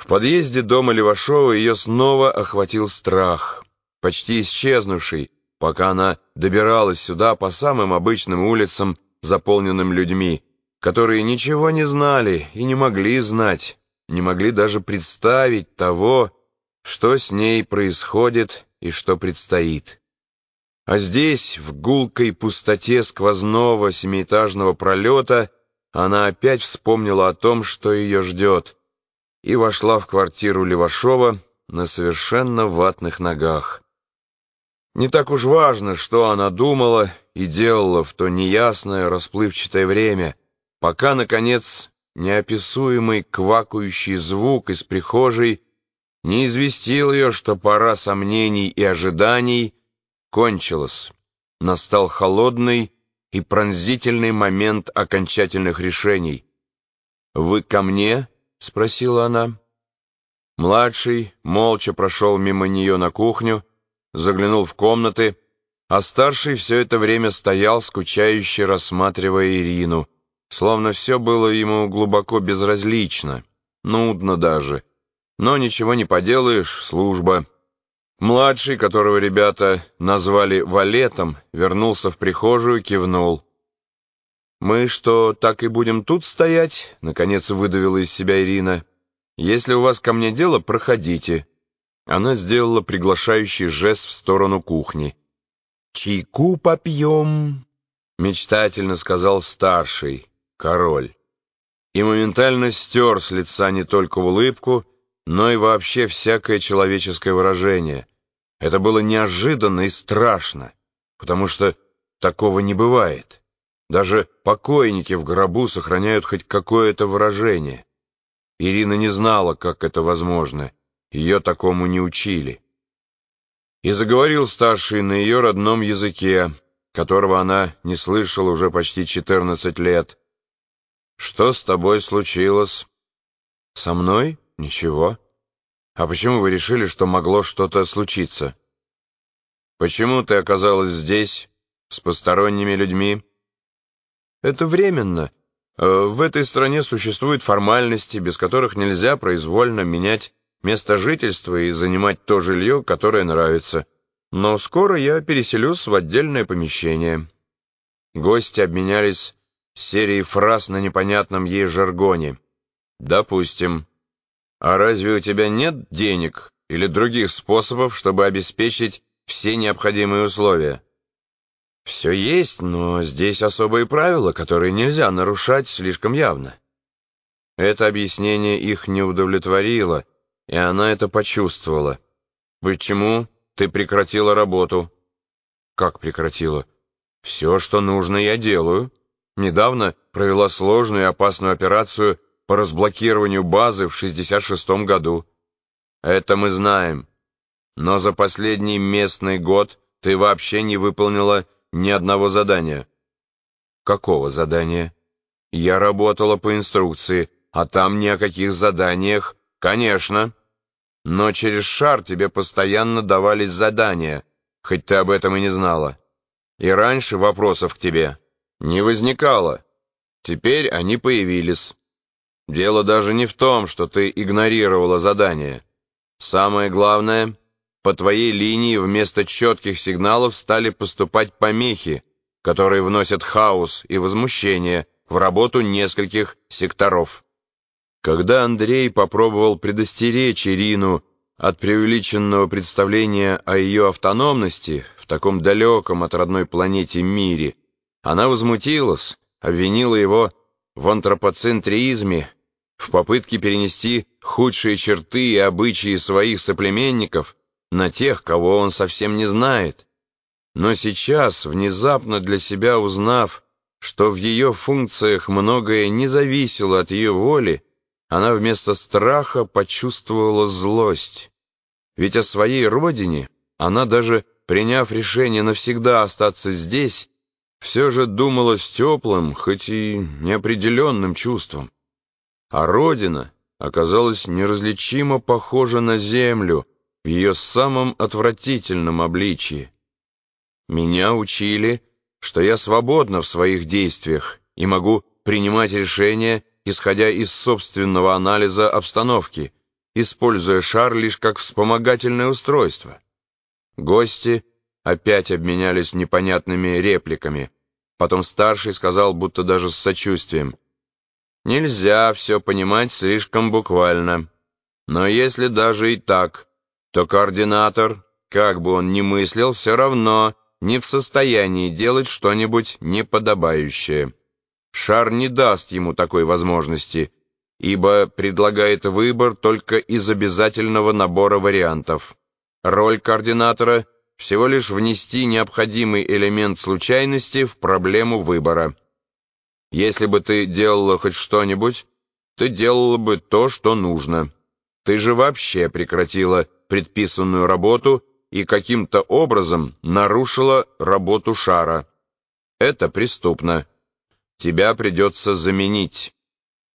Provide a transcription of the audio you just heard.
В подъезде дома Левашова ее снова охватил страх, почти исчезнувший, пока она добиралась сюда по самым обычным улицам, заполненным людьми, которые ничего не знали и не могли знать, не могли даже представить того, что с ней происходит и что предстоит. А здесь, в гулкой пустоте сквозного семиэтажного пролета, она опять вспомнила о том, что ее ждет — и вошла в квартиру Левашова на совершенно ватных ногах. Не так уж важно, что она думала и делала в то неясное, расплывчатое время, пока, наконец, неописуемый квакающий звук из прихожей не известил ее, что пора сомнений и ожиданий кончилась. Настал холодный и пронзительный момент окончательных решений. «Вы ко мне?» — спросила она. Младший молча прошел мимо нее на кухню, заглянул в комнаты, а старший все это время стоял, скучающе рассматривая Ирину, словно все было ему глубоко безразлично, нудно даже. Но ничего не поделаешь, служба. Младший, которого ребята назвали Валетом, вернулся в прихожую, кивнул. «Мы что, так и будем тут стоять?» — наконец выдавила из себя Ирина. «Если у вас ко мне дело, проходите». Она сделала приглашающий жест в сторону кухни. «Чайку попьем», — мечтательно сказал старший, король. И моментально стер с лица не только улыбку, но и вообще всякое человеческое выражение. Это было неожиданно и страшно, потому что такого не бывает. Даже покойники в гробу сохраняют хоть какое-то выражение. Ирина не знала, как это возможно. Ее такому не учили. И заговорил старший на ее родном языке, которого она не слышала уже почти 14 лет. «Что с тобой случилось?» «Со мной? Ничего. А почему вы решили, что могло что-то случиться?» «Почему ты оказалась здесь, с посторонними людьми?» Это временно. Э, в этой стране существуют формальности, без которых нельзя произвольно менять место жительства и занимать то жилье, которое нравится. Но скоро я переселюсь в отдельное помещение. Гости обменялись серией фраз на непонятном ей жаргоне. «Допустим. А разве у тебя нет денег или других способов, чтобы обеспечить все необходимые условия?» Все есть, но здесь особые правила, которые нельзя нарушать слишком явно. Это объяснение их не удовлетворило, и она это почувствовала. «Почему ты прекратила работу?» «Как прекратила?» «Все, что нужно, я делаю. Недавно провела сложную и опасную операцию по разблокированию базы в 66-м году. Это мы знаем. Но за последний местный год ты вообще не выполнила ни одного задания. Какого задания? Я работала по инструкции, а там ни о каких заданиях. Конечно. Но через шар тебе постоянно давались задания, хоть ты об этом и не знала. И раньше вопросов к тебе не возникало. Теперь они появились. Дело даже не в том, что ты игнорировала задание. Самое главное, по твоей линии вместо четких сигналов стали поступать помехи, которые вносят хаос и возмущение в работу нескольких секторов. Когда Андрей попробовал предостеречь Ирину от преувеличенного представления о ее автономности в таком далеком от родной планете мире, она возмутилась, обвинила его в антропоцентризме, в попытке перенести худшие черты и обычаи своих соплеменников на тех, кого он совсем не знает. Но сейчас, внезапно для себя узнав, что в ее функциях многое не зависело от ее воли, она вместо страха почувствовала злость. Ведь о своей родине она даже, приняв решение навсегда остаться здесь, все же думала с теплым, хоть и неопределенным чувством. А родина оказалась неразличимо похожа на землю, в ее самом отвратительном обличии. Меня учили, что я свободна в своих действиях и могу принимать решения, исходя из собственного анализа обстановки, используя шар лишь как вспомогательное устройство. Гости опять обменялись непонятными репликами. Потом старший сказал, будто даже с сочувствием. «Нельзя все понимать слишком буквально. Но если даже и так, то координатор, как бы он ни мыслил, все равно не в состоянии делать что-нибудь неподобающее. Шар не даст ему такой возможности, ибо предлагает выбор только из обязательного набора вариантов. Роль координатора — всего лишь внести необходимый элемент случайности в проблему выбора. Если бы ты делала хоть что-нибудь, ты делала бы то, что нужно. Ты же вообще прекратила предписанную работу и каким-то образом нарушила работу шара. Это преступно. Тебя придется заменить.